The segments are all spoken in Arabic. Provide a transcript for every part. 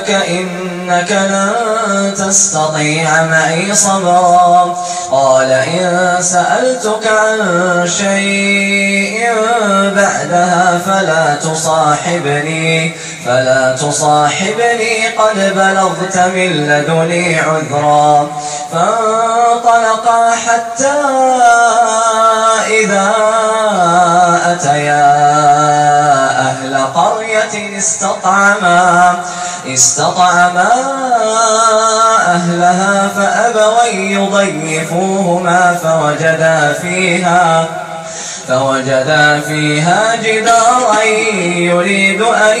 لك إنك لن تستطيع معي صبرا. قال إن سألتك عن شيء بعدها فلا تصاحبني فلا تصاحبني قد بلغت من لدني عذرا. فانطلقا حتى إذا أتيا أهل قرية استطعما. استطعما أهلها فأبوا يضيفوهما فوجدا فيها فوجدا فيها جدارا يريد أن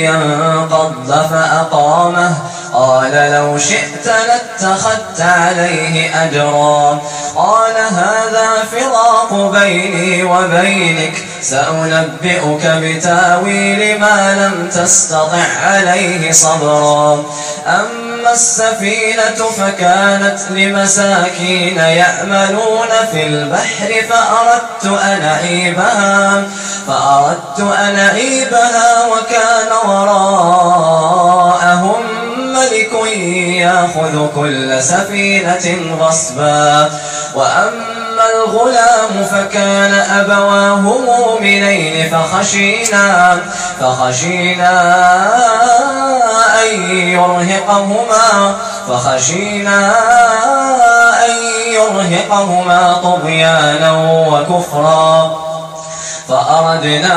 ينقض فأقامه. قال لو شئت لاتخذت عليه أجرا. قال هذا فراق بيني وبينك سأنبئك بتأويل ما لم تستطع عليه صبرا. أما السفينة فكانت لمساكين يأملون في البحر فأردت أن أعيبها فأردت أن أعيبها وكان وراءهم ملك ياخذ كل سفينة غصبا وأما الغلام فكان أبواه مؤمنين فخشينا فخشينا أن يرهقهما فخشينا أن يرهقهما طغيانا وكفرا فأردنا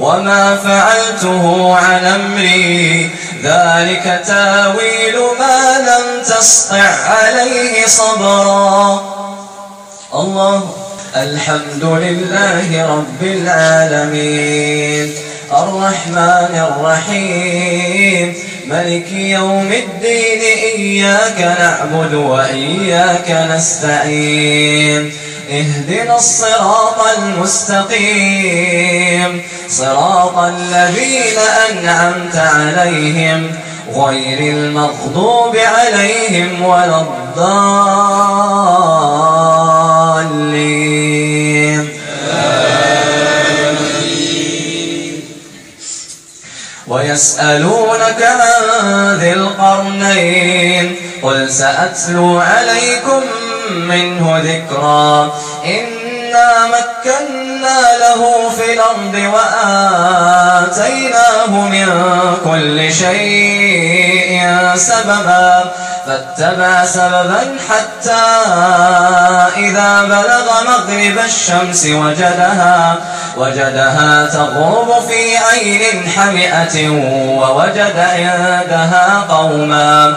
وما فعلته عن أمري. ذلك تاويل ما لم تسطع عليه صبرا. الله الحمد لله رب العالمين. الرحمن الرحيم. ملك يوم الدين إياك نعبد وإياك نستعين. اهدنا الصراط المستقيم. صراط الذين أنعمت عليهم غير المغضوب عليهم ولا الضالين. ويسألونك عن ذي القرنين. قل سأتلو عليكم منه ذكرا. إنا مكنا له في الأرض وآتيناه من كل شيء سببا فاتبع سببا حتى إذا بلغ مغرب الشمس وجدها وجدها تغرب في عين حمئة ووجد عندها قوما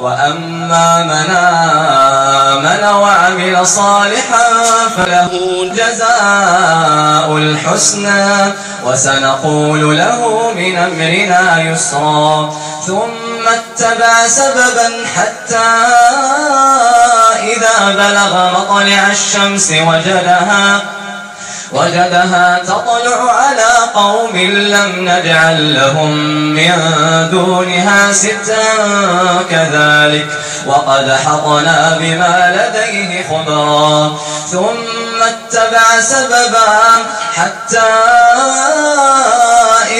وأما من آمن وعمل صالحا فله جزاء الحسنى وسنقول له من أمرنا يسرا ثم اتبع سببا حتى إذا بلغ مطلع الشمس وجدها وجدها تطلع على قوم لم نجعل لهم من دونها ستا كذلك. وقد حطنا بما لديه خبرا. ثم اتبع سببا حتى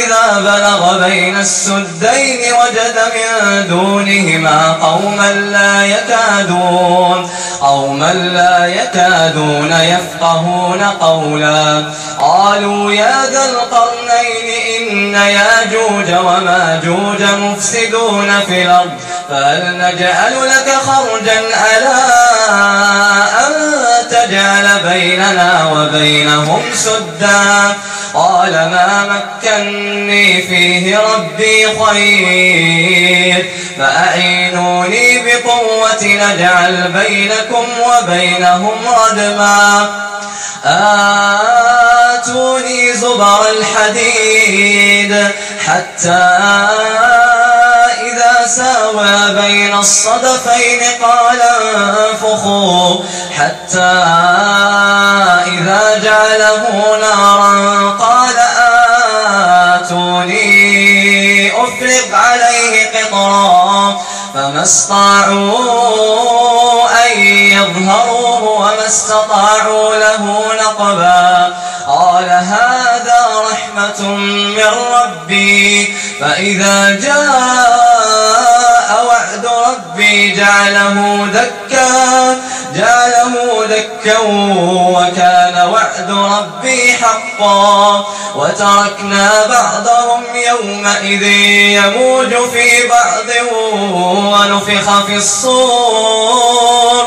إذا بلغ بين السدين وجد من دونهما قوما لا يكادون قوما لا يكادون يفقهون قولا. قالوا يا ذا القرنين إن ياجوج وماجوج مفسدون في الأرض فهل نجعل لك خرجا على أن تجعل بيننا وبينهم سدا. قال ما مكني فيه ربي خير. فأعينوني بقوة نجعل بينكم وبينهم ردما آتوني زبر الحديد حتى إذا ساوى بين الصدفين قال انفخوا حتى إذا جعله نارا قال آتوني أفرغ عليه قطرا فما استطاعوا أن يظهروه وما استطاعوا له نقبا. قال هذا رحمة من ربي فإذا جاء جعله دكا جعله دكا وكان وعد ربي حقا. وتركنا بعضهم يومئذ يموج في بعض ونفخ في الصور.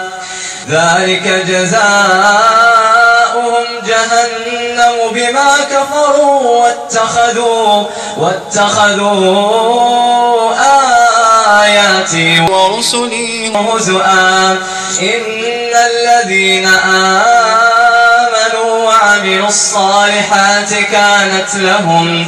ذلك جزاؤهم جهنم بما كفروا واتخذوا واتخذوا آياتي ورسلي هزؤا إن الذين آمنوا وعملوا الصالحات كانت لهم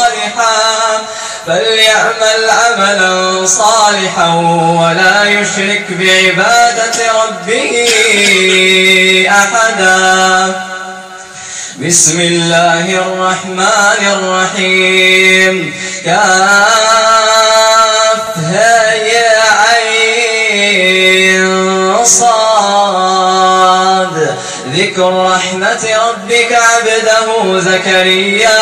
فليعمل عملا صالحا ولا يشرك بعبادة ربه أحدا. بسم الله الرحمن الرحيم. كافها يا عين صاد. ذكر رحمة ربك عبده زكريا.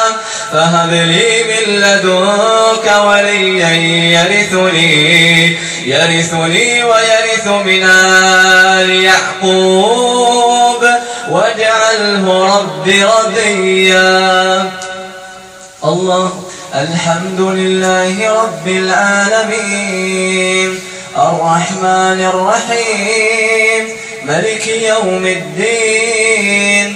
فهب لي من لدنك وليا يرثني يرثني ويرث من آل يعقوب واجعله رب رضيا. الله الحمد لله رب العالمين الرحمن الرحيم ملك يوم الدين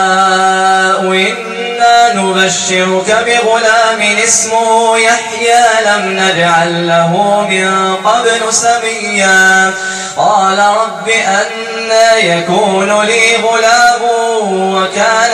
نبشرك بغلام اسمه يحيى لم نجعل له من قبل سميا. قال رب أنا يكون لي غلام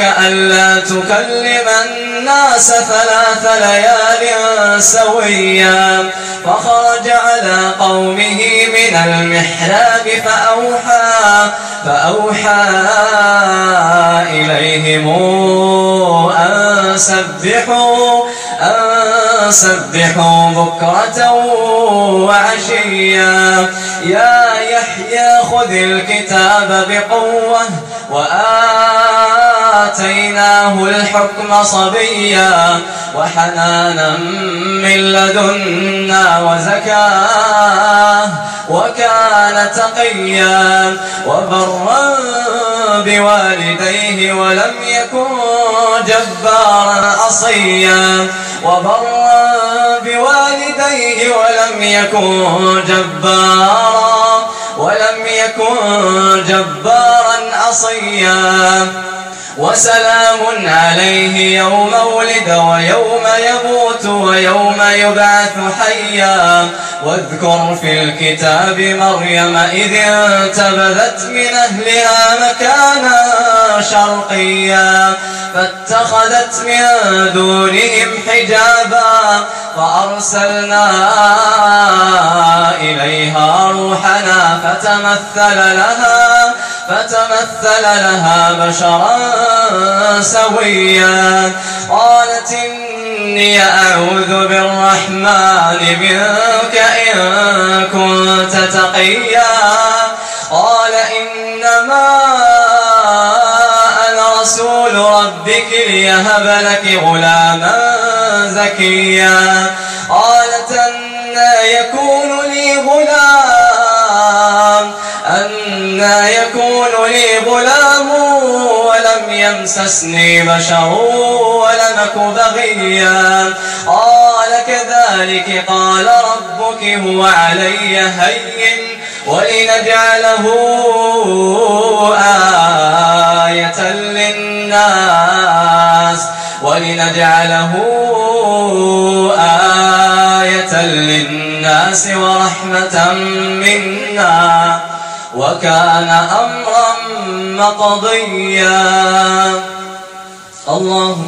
ألا تكلم الناس ثلاث ليال سويا. فخرج على قومه من المحراب فأوحى, فأوحى إليهم أن سبحوا أن سبحوا بكرة وعشيا. يا يحيى خذ الكتاب بقوة وآتيناه الحكم صبيا وحنانا من لدنا وزكاة وكان تقيا وبرا بوالديه ولم يكن جبارا عصيا وبرا بوالديه ولم يكن جبارا ولم يكن جبارا عصيا وسلام عليه يوم ولد ويوم يموت ويوم يبعث حيا. واذكر في الكتاب مريم إذ انتبذت من أهلها مكانا شرقيا. فاتخذت من دونهم حجابا. فأرسلنا إليها روحنا فتمثل لها. فتمثل لها بشرا سويا. قالت إني أعوذ بالرحمن منك إن كنت تقيا. قال إنما أنا رسول ربك ليهب لك غلاما زكيا. قالت أنا يكون يمسسني بشر ولم بغيا. قال كذلك قال ربك هو علي هين ولنجعله آية للناس ولنجعله آية للناس ورحمة منا. وكان أمرا مقضيا. الله